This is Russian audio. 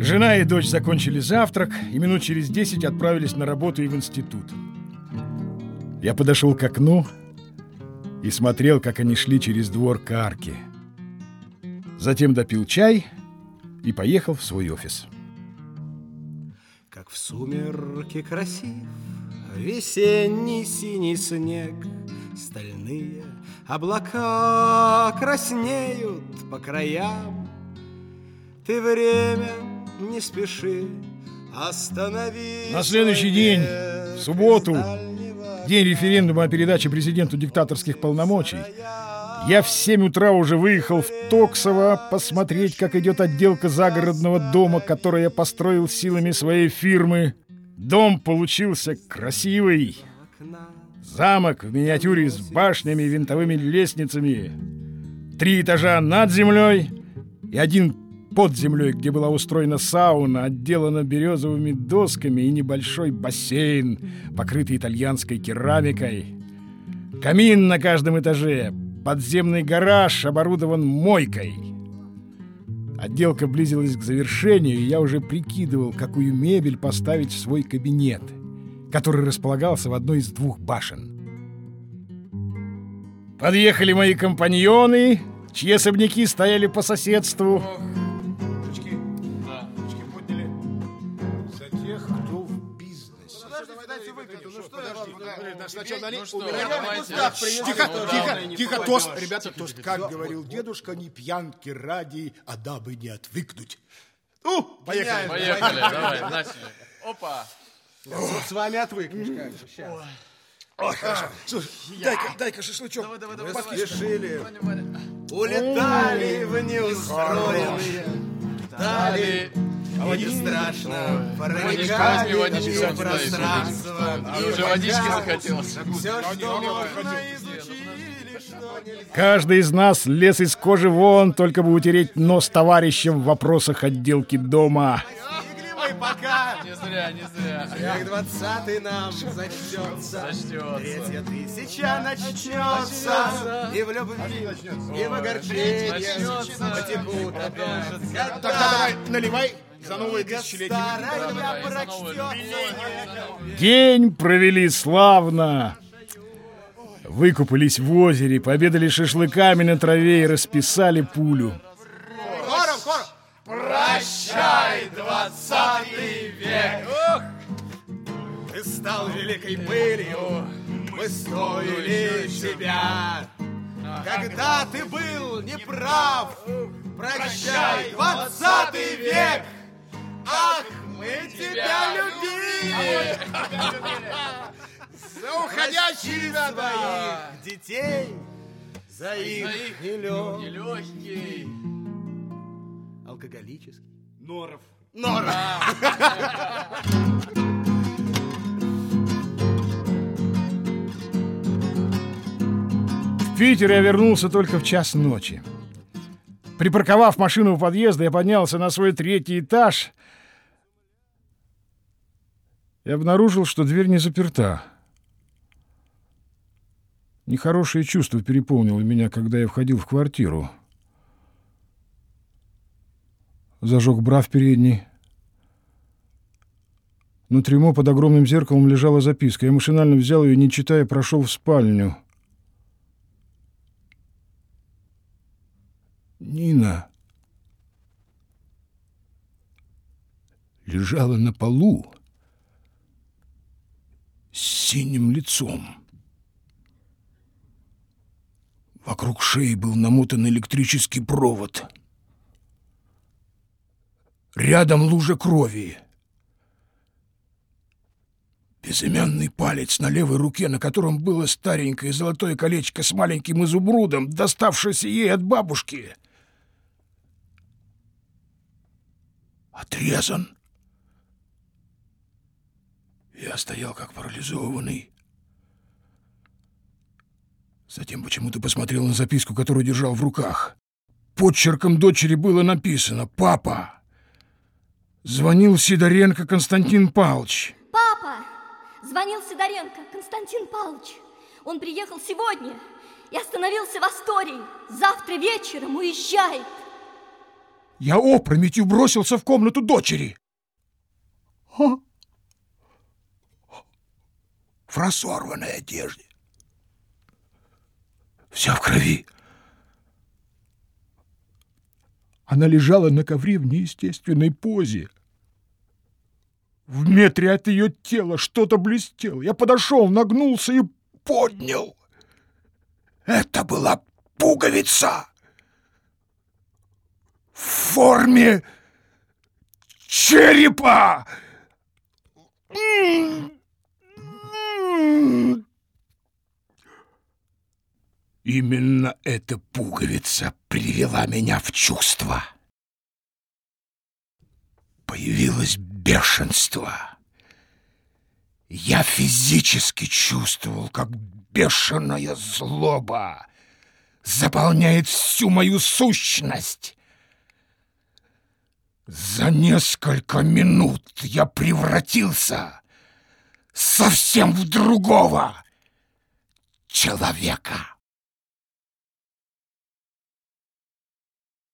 Жена и дочь закончили завтрак и минут через десять отправились на работу и в институт. Я подошел к окну и смотрел, как они шли через двор к арке. Затем допил чай и поехал в свой офис. Как в сумерке красив весенний синий снег, Стальные облака краснеют по краям. Ты время не спеши, останови. На следующий день, в субботу, день референдума о передаче президенту диктаторских полномочий, я в 7 утра уже выехал в Токсово посмотреть, как идет отделка загородного дома, который я построил силами своей фирмы. Дом получился красивый. Замок в миниатюре с башнями и винтовыми лестницами. Три этажа над землей и один под землей, где была устроена сауна, отделана березовыми досками и небольшой бассейн, покрытый итальянской керамикой. Камин на каждом этаже, подземный гараж оборудован мойкой. Отделка близилась к завершению, и я уже прикидывал, какую мебель поставить в свой кабинет, который располагался в одной из двух башен. Подъехали мои компаньоны, чьи особняки стояли по соседству. Тихо, тихо, тихо, тост, ребята, тост. Как говорил дедушка, не пьянки ради, а дабы не отвыкнуть. Ну, поехали. Поехали, давай, начали. Опа. С вами отвыкнешь, как же, сейчас. Ой, хорошо. Слушай, дай-ка, дай-ка шашлычок. Давай, давай, давай. Спешили, улетали в неустроенные дали. Не страшно, проникали водички, водички в пространство. А уже водички захотелось. Все, что можно, изучили, что нельзя. Каждый из нас лез из кожи вон, только бы утереть нос товарищам в вопросах отделки дома. Пока. Не зря, не зря. Как двадцатый нам зачтется. Зачтется. Третья тысяча начнется. И в любви, и в огорчении Начнется. потекут опять. Тогда давай, наливай за новое. прочтется. День провели славно. Выкупались в озере, пообедали шашлыками на траве и расписали пулю. Прощай, двадцатый век. Ты стал великой пылью, мы стоили тебя. Когда ты был неправ, прощай, двадцатый век. Ах, мы тебя любили. За уходящие своих детей, за их Нелегкий. алкоголический. Норов. Нора. В Питер я вернулся только в час ночи. Припарковав машину у подъезда, я поднялся на свой третий этаж и обнаружил, что дверь не заперта. Нехорошее чувство переполнило меня, когда я входил в квартиру. Зажег бра в передней. На трюмо под огромным зеркалом лежала записка. Я машинально взял ее, не читая, прошел в спальню. Нина лежала на полу синим лицом. Вокруг шеи был намотан электрический провод. Рядом лужа крови. Безымянный палец на левой руке, на котором было старенькое золотое колечко с маленьким изумрудом, доставшееся ей от бабушки. Отрезан. Я стоял как парализованный. Затем почему-то посмотрел на записку, которую держал в руках. Подчерком дочери было написано «Папа». Звонил Сидоренко Константин Павлович. Папа! Звонил Сидоренко Константин Павлович. Он приехал сегодня и остановился в Астории. Завтра вечером уезжает. я опрометью бросился в комнату дочери. А? В разорванной одежде. Вся в крови. Она лежала на ковре в неестественной позе. В метре от ее тела что-то блестело. Я подошел, нагнулся и поднял. Это была пуговица в форме черепа. Именно эта пуговица привела меня в чувство. Появилось бешенство. Я физически чувствовал, как бешеная злоба заполняет всю мою сущность. За несколько минут я превратился совсем в другого человека.